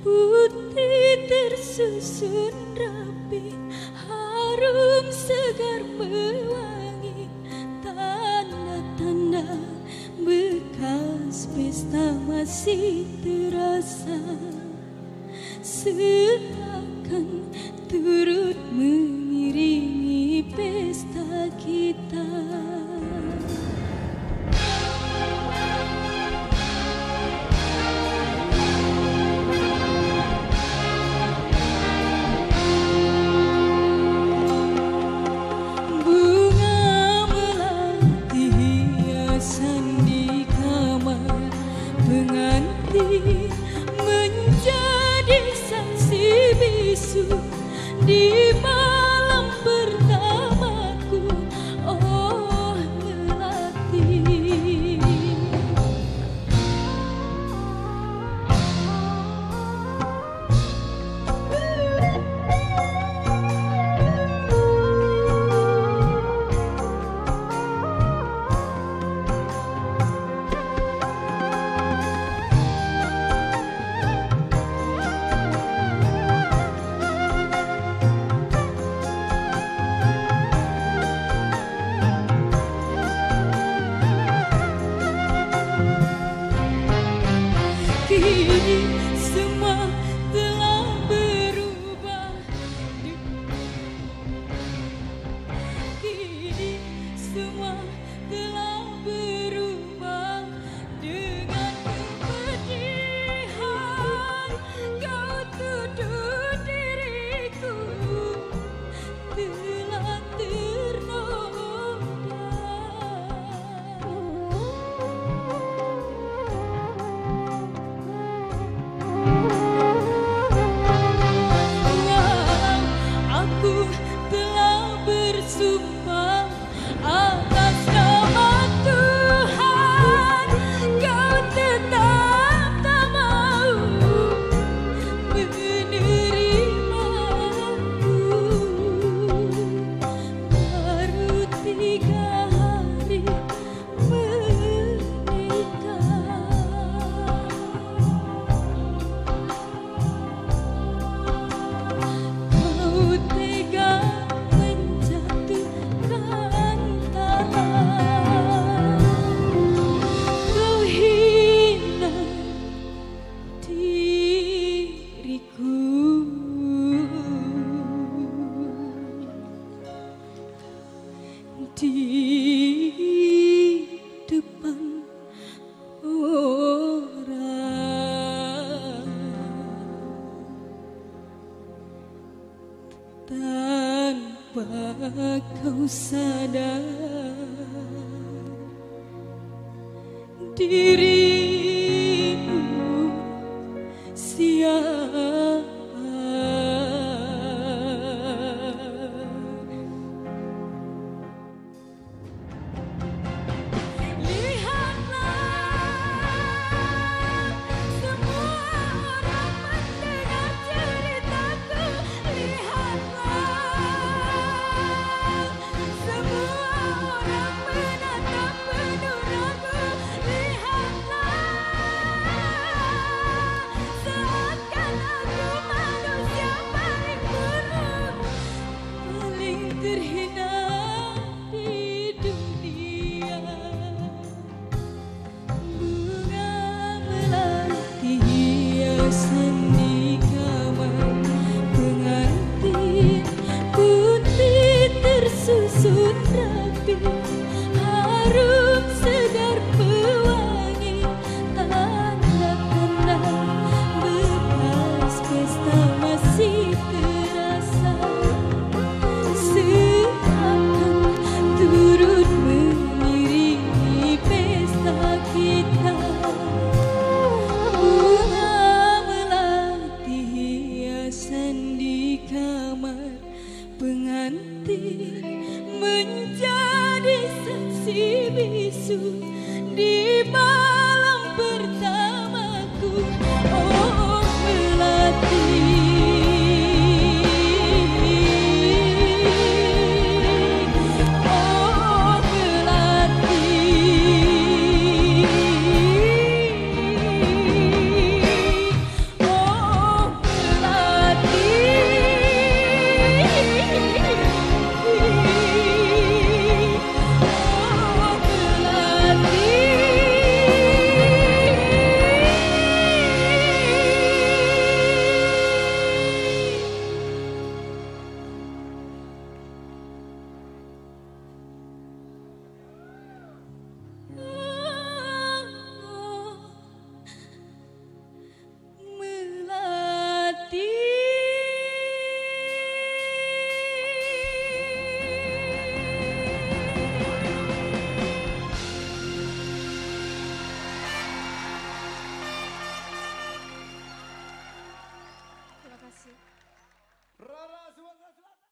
putih tersusun rapi harum segar mewangi tanda-tanda bekas pesta masih terasa seakan turut mengiringi pesta kita. telah bersumpah. Akan sadar. Diri Menganti menjadi saksi bisu di mana